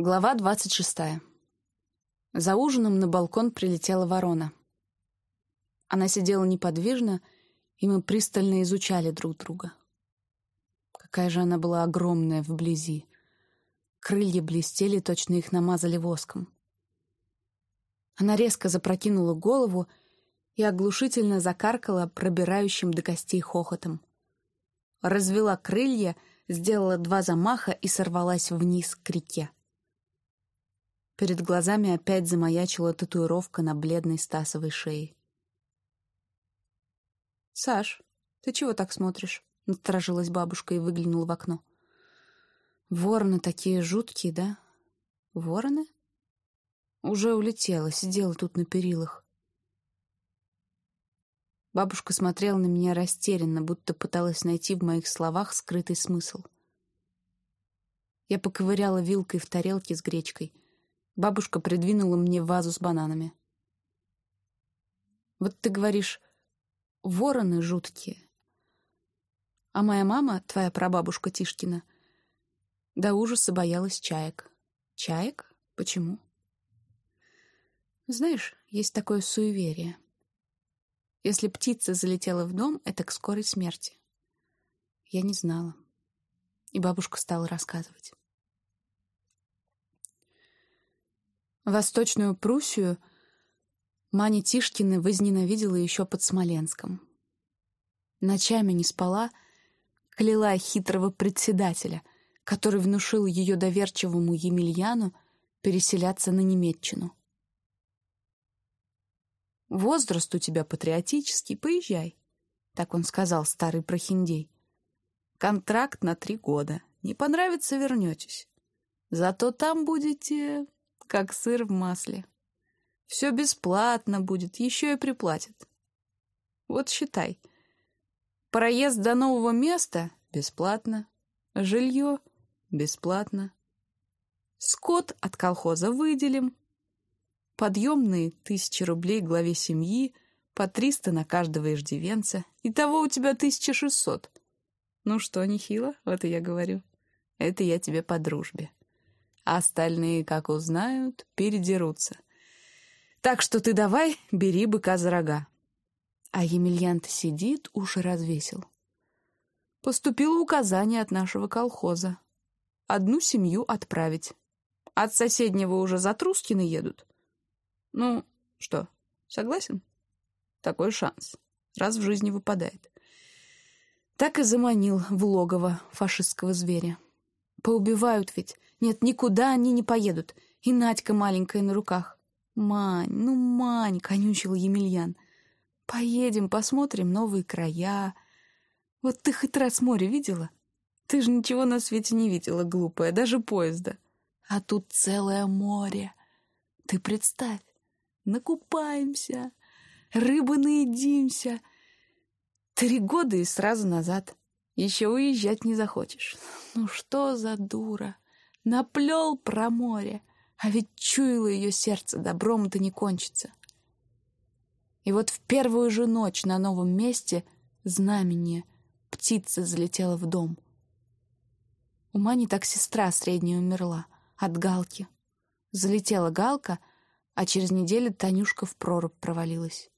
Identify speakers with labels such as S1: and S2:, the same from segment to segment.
S1: Глава двадцать шестая. За ужином на балкон прилетела ворона. Она сидела неподвижно, и мы пристально изучали друг друга. Какая же она была огромная вблизи. Крылья блестели, точно их намазали воском. Она резко запрокинула голову и оглушительно закаркала пробирающим до костей хохотом. Развела крылья, сделала два замаха и сорвалась вниз к реке. Перед глазами опять замаячила татуировка на бледной Стасовой шее. «Саш, ты чего так смотришь?» — насторожилась бабушка и выглянула в окно. «Вороны такие жуткие, да?» «Вороны?» «Уже улетела, сидела тут на перилах». Бабушка смотрела на меня растерянно, будто пыталась найти в моих словах скрытый смысл. Я поковыряла вилкой в тарелке с гречкой — Бабушка придвинула мне вазу с бананами. «Вот ты говоришь, вороны жуткие. А моя мама, твоя прабабушка Тишкина, до ужаса боялась чаек. Чаек? Почему? Знаешь, есть такое суеверие. Если птица залетела в дом, это к скорой смерти. Я не знала. И бабушка стала рассказывать. Восточную Пруссию Маня Тишкина возненавидела еще под Смоленском. Ночами не спала, кляла хитрого председателя, который внушил ее доверчивому Емельяну переселяться на Немеччину. «Возраст у тебя патриотический, поезжай», — так он сказал, старый прохиндей. «Контракт на три года. Не понравится — вернетесь. Зато там будете как сыр в масле. Все бесплатно будет, еще и приплатят. Вот считай. Проезд до нового места — бесплатно. Жилье — бесплатно. Скот от колхоза выделим. Подъемные тысячи рублей главе семьи, по триста на каждого иждивенца. Итого у тебя тысяча шестьсот. Ну что, нехило? Вот и я говорю. Это я тебе по дружбе остальные, как узнают, передерутся. Так что ты давай, бери быка за рога. А Емельян-то сидит, уши развесил. Поступило указание от нашего колхоза. Одну семью отправить. От соседнего уже за Трускины едут. Ну, что, согласен? Такой шанс. Раз в жизни выпадает. Так и заманил в логово фашистского зверя. Поубивают ведь. Нет, никуда они не поедут. И Надька маленькая на руках. «Мань, ну, Мань!» — конючил Емельян. «Поедем, посмотрим новые края. Вот ты хоть раз море видела? Ты же ничего на свете не видела, глупая, даже поезда. А тут целое море. Ты представь, накупаемся, рыбы наедимся. Три года и сразу назад. Еще уезжать не захочешь. Ну что за дура? Наплел про море, а ведь чуяло ее сердце, добром-то не кончится. И вот в первую же ночь на новом месте знамение птица залетела в дом. У Мани так сестра средняя умерла от галки. Залетела галка, а через неделю Танюшка в прорубь провалилась.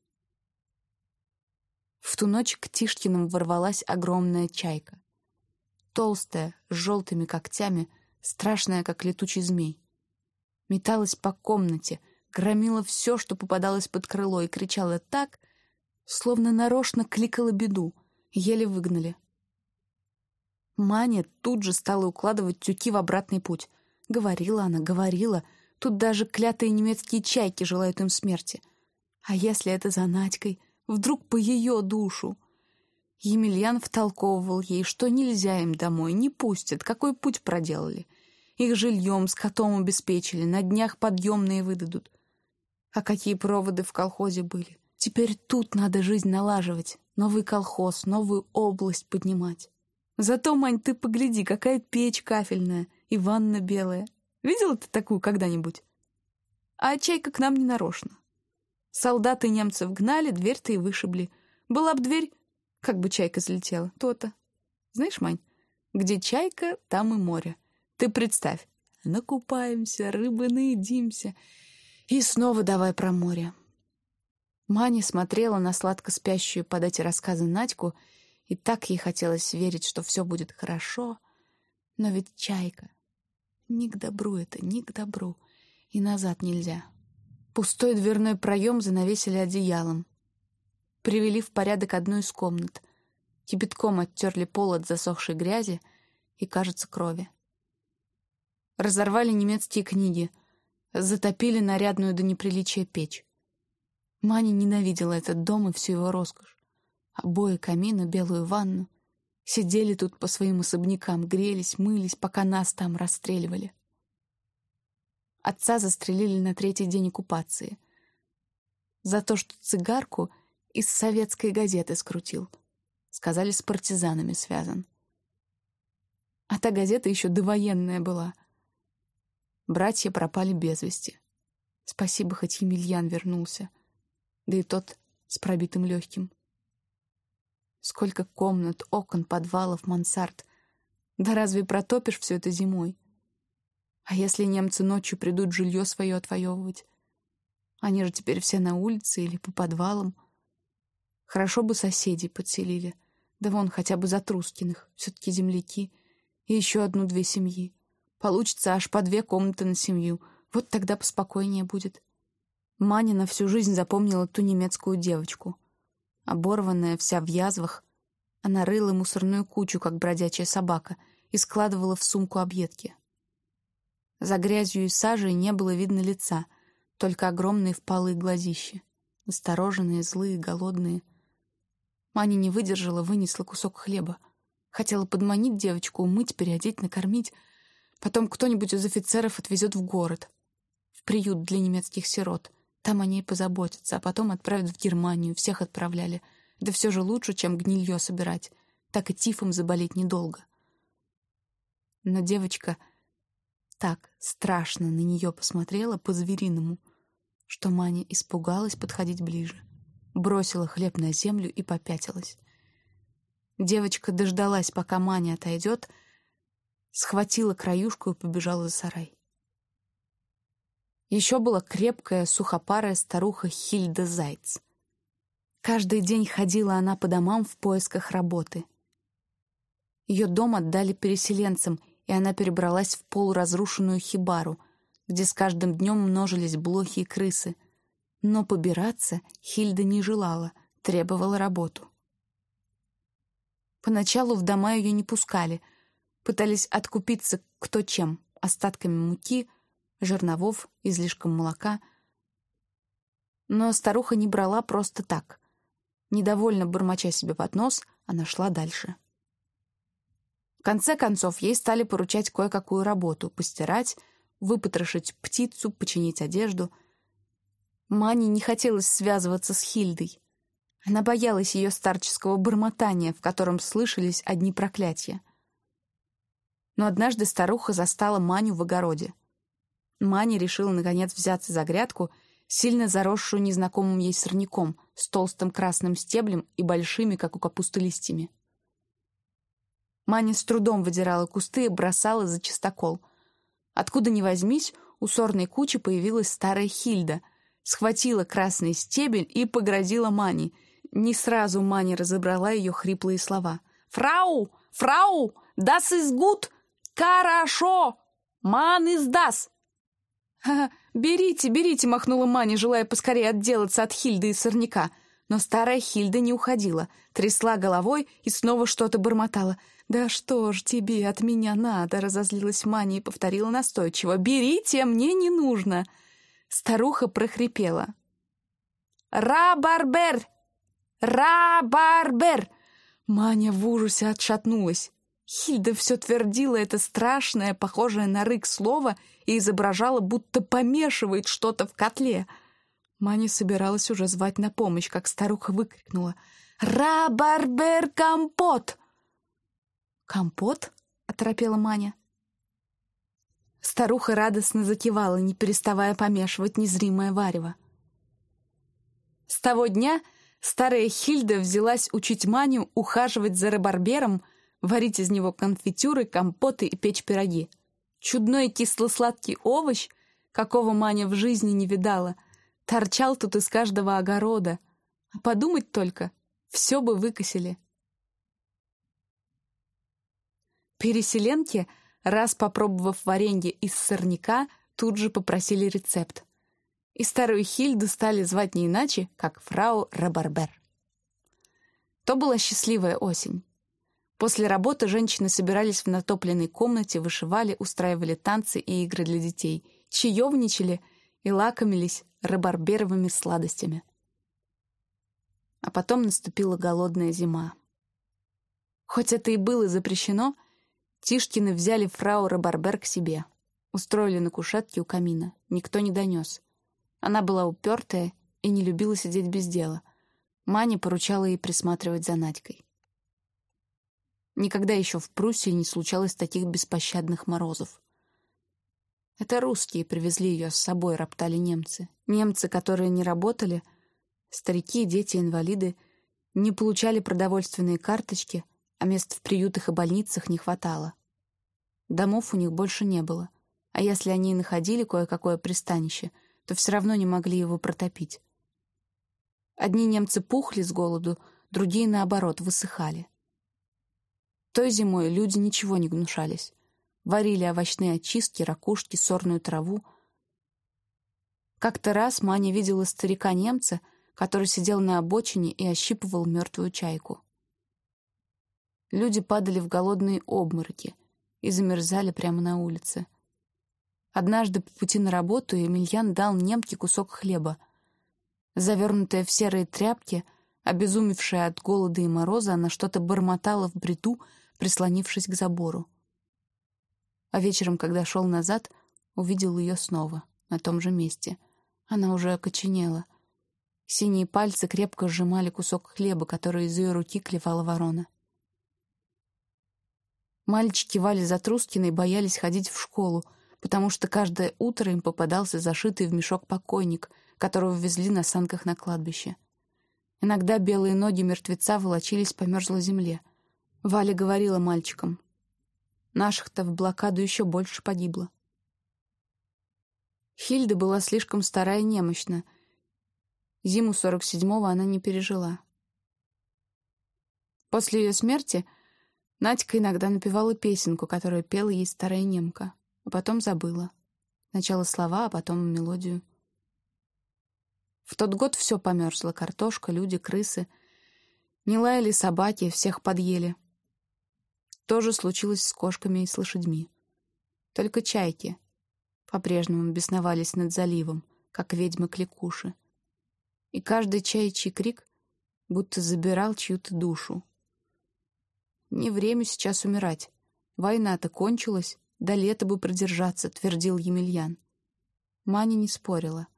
S1: В ту ночь к Тишкиным ворвалась огромная чайка. Толстая, с желтыми когтями, страшная, как летучий змей. Металась по комнате, громила все, что попадалось под крыло, и кричала так, словно нарочно кликала беду, еле выгнали. Маня тут же стала укладывать тюки в обратный путь. Говорила она, говорила, тут даже клятые немецкие чайки желают им смерти. А если это за Надькой — Вдруг по ее душу. Емельян втолковывал ей, что нельзя им домой, не пустят, какой путь проделали. Их жильем с котом обеспечили, на днях подъемные выдадут. А какие проводы в колхозе были. Теперь тут надо жизнь налаживать, новый колхоз, новую область поднимать. Зато, Мань, ты погляди, какая печь кафельная и ванна белая. Видела ты такую когда-нибудь? А чайка к нам не нарочно. Солдаты немцев гнали, дверь-то и вышибли. Была б дверь, как бы чайка залетела, то-то. Знаешь, Мань, где чайка, там и море. Ты представь, накупаемся, рыбы наедимся. И снова давай про море. Маня смотрела на сладко спящую под эти рассказы Надьку, и так ей хотелось верить, что все будет хорошо. Но ведь чайка. Ни к добру это, ни к добру. И назад нельзя. Пустой дверной проем занавесили одеялом. Привели в порядок одну из комнат. Кипятком оттерли пол от засохшей грязи и, кажется, крови. Разорвали немецкие книги, затопили нарядную до неприличия печь. Маня ненавидела этот дом и всю его роскошь. Обои камина, белую ванну. Сидели тут по своим особнякам, грелись, мылись, пока нас там расстреливали. Отца застрелили на третий день оккупации. За то, что цигарку из советской газеты скрутил. Сказали, с партизанами связан. А та газета еще довоенная была. Братья пропали без вести. Спасибо, хоть Емельян вернулся да и тот с пробитым легким. Сколько комнат, окон, подвалов, мансард. Да разве протопишь все это зимой? А если немцы ночью придут жилье свое отвоевывать? Они же теперь все на улице или по подвалам. Хорошо бы соседей подселили. Да вон хотя бы за Трускиных, все-таки земляки. И еще одну-две семьи. Получится аж по две комнаты на семью. Вот тогда поспокойнее будет. Маня на всю жизнь запомнила ту немецкую девочку. Оборванная, вся в язвах, она рыла мусорную кучу, как бродячая собака, и складывала в сумку объедки. За грязью и сажей не было видно лица, только огромные впалые глазища. Остороженные, злые, голодные. Маня не выдержала, вынесла кусок хлеба. Хотела подманить девочку, умыть, переодеть, накормить. Потом кто-нибудь из офицеров отвезет в город, в приют для немецких сирот — там о ней позаботятся, а потом отправят в Германию, всех отправляли. Да все же лучше, чем гнилье собирать. Так и тифом заболеть недолго. Но девочка так страшно на нее посмотрела по-звериному, что Маня испугалась подходить ближе. Бросила хлеб на землю и попятилась. Девочка дождалась, пока Маня отойдет, схватила краюшку и побежала за сарай. Еще была крепкая, сухопарая старуха Хильда Зайц. Каждый день ходила она по домам в поисках работы. Ее дом отдали переселенцам, и она перебралась в полуразрушенную хибару, где с каждым днем множились блохи и крысы. Но побираться Хильда не желала, требовала работу. Поначалу в дома ее не пускали, пытались откупиться кто чем, остатками муки — жерновов, излишком молока. Но старуха не брала просто так. Недовольно бормоча себе под нос, она шла дальше. В конце концов, ей стали поручать кое-какую работу — постирать, выпотрошить птицу, починить одежду. Мане не хотелось связываться с Хильдой. Она боялась ее старческого бормотания, в котором слышались одни проклятия. Но однажды старуха застала Маню в огороде. Маня решила, наконец, взяться за грядку, сильно заросшую незнакомым ей сорняком, с толстым красным стеблем и большими, как у капусты, листьями. Маня с трудом выдирала кусты и бросала за чистокол. Откуда ни возьмись, у сорной кучи появилась старая Хильда, схватила красный стебель и погрозила Мане. Не сразу Маня разобрала ее хриплые слова. «Фрау! Фрау! Das ist gut! Хорошо! Ман из das!» «Ха-ха, берите, берите!» — махнула Маня, желая поскорее отделаться от Хильды и сорняка. Но старая Хильда не уходила, трясла головой и снова что-то бормотала. «Да что ж тебе от меня надо?» — разозлилась Маня и повторила настойчиво. «Берите, мне не нужно!» Старуха прохрипела. «Ра-барбер! Ра-барбер!» Маня в ужасе отшатнулась. Хильда все твердила это страшное, похожее на рык слово и изображала, будто помешивает что-то в котле. Маня собиралась уже звать на помощь, как старуха выкрикнула «Ра-барбер компот!» «Компот?» — оторопела Маня. Старуха радостно закивала, не переставая помешивать незримое варево. С того дня старая Хильда взялась учить Маню ухаживать за рыбарбером, варить из него конфитюры, компоты и печь пироги. Чудной кисло-сладкий овощ, какого Маня в жизни не видала, торчал тут из каждого огорода. А подумать только, все бы выкосили. Переселенки, раз попробовав варенье из сорняка, тут же попросили рецепт. И старую Хильду стали звать не иначе, как фрау Рабарбер. То была счастливая осень. После работы женщины собирались в натопленной комнате, вышивали, устраивали танцы и игры для детей, чаевничали и лакомились рабарберовыми сладостями. А потом наступила голодная зима. Хоть это и было запрещено, Тишкины взяли фрау Рабарбер к себе. Устроили на кушетке у камина. Никто не донес. Она была упертая и не любила сидеть без дела. Маня поручала ей присматривать за Надькой. Никогда еще в Пруссии не случалось таких беспощадных морозов. Это русские привезли ее с собой, роптали немцы. Немцы, которые не работали, старики, дети, инвалиды, не получали продовольственные карточки, а мест в приютах и больницах не хватало. Домов у них больше не было, а если они и находили кое-какое пристанище, то все равно не могли его протопить. Одни немцы пухли с голоду, другие, наоборот, высыхали. Той зимой люди ничего не гнушались. Варили овощные очистки, ракушки, сорную траву. Как-то раз Маня видела старика-немца, который сидел на обочине и ощипывал мертвую чайку. Люди падали в голодные обмороки и замерзали прямо на улице. Однажды по пути на работу Емельян дал немке кусок хлеба. Завернутая в серые тряпки, обезумевшая от голода и мороза, она что-то бормотала в бреду, прислонившись к забору. А вечером, когда шел назад, увидел ее снова, на том же месте. Она уже окоченела. Синие пальцы крепко сжимали кусок хлеба, который из ее руки клевала ворона. Мальчики Вали Затрускиной боялись ходить в школу, потому что каждое утро им попадался зашитый в мешок покойник, которого везли на санках на кладбище. Иногда белые ноги мертвеца волочились по мерзлой земле. Валя говорила мальчикам. Наших-то в блокаду еще больше погибло. Хильда была слишком старая и немощна. Зиму 47-го она не пережила. После ее смерти — Надька иногда напевала песенку, которую пела ей старая немка, а потом забыла. Сначала слова, а потом мелодию. В тот год все померзло — картошка, люди, крысы. Не лаяли собаки, всех подъели. То же случилось с кошками и с лошадьми. Только чайки по-прежнему бесновались над заливом, как ведьмы-кликуши. И каждый чайчий крик будто забирал чью-то душу. Не время сейчас умирать. Война-то кончилась, до лета бы продержаться, твердил Емельян. Маня не спорила.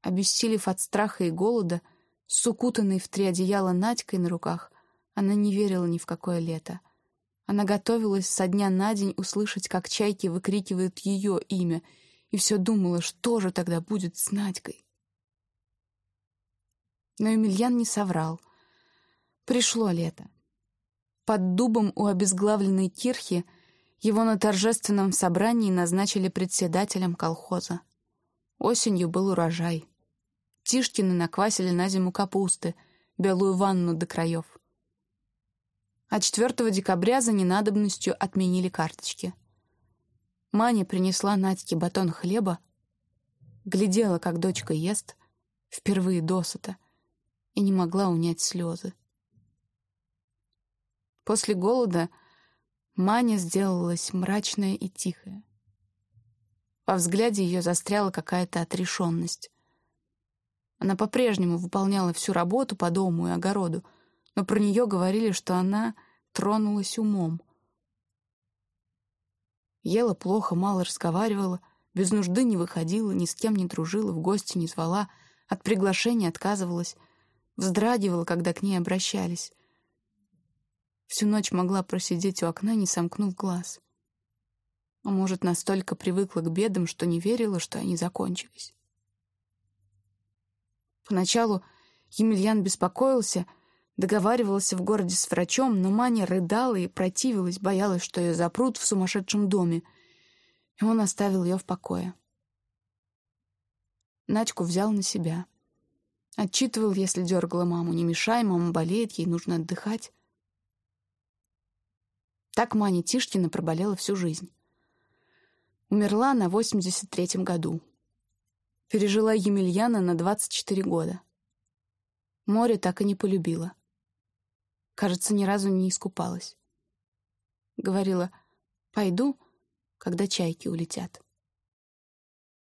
S1: Обессилев от страха и голода, с укутанной в три одеяла Надькой на руках, она не верила ни в какое лето. Она готовилась со дня на день услышать, как чайки выкрикивают ее имя, и все думала, что же тогда будет с Надькой. Но Емельян не соврал. Пришло лето. Под дубом у обезглавленной кирхи его на торжественном собрании назначили председателем колхоза. Осенью был урожай. Тишкины наквасили на зиму капусты, белую ванну до краев. А 4 декабря за ненадобностью отменили карточки. Маня принесла Надьке батон хлеба, глядела, как дочка ест, впервые досыта, и не могла унять слезы. После голода Маня сделалась мрачная и тихая. Во взгляде ее застряла какая-то отрешенность. Она по-прежнему выполняла всю работу по дому и огороду, но про нее говорили, что она тронулась умом. Ела плохо, мало разговаривала, без нужды не выходила, ни с кем не дружила, в гости не звала, от приглашения отказывалась, вздрагивала, когда к ней обращались. Всю ночь могла просидеть у окна, не сомкнув глаз. А может, настолько привыкла к бедам, что не верила, что они закончились. Поначалу Емельян беспокоился, договаривался в городе с врачом, но Маня рыдала и противилась, боялась, что ее запрут в сумасшедшем доме. И он оставил ее в покое. Надьку взял на себя. Отчитывал, если дергала маму. Не мешай, мама болеет, ей нужно отдыхать. Так Маня Тишкина проболела всю жизнь. Умерла на 83-м году. Пережила Емельяна на 24 года. Море так и не полюбила. Кажется, ни разу не искупалась. Говорила, пойду, когда чайки улетят.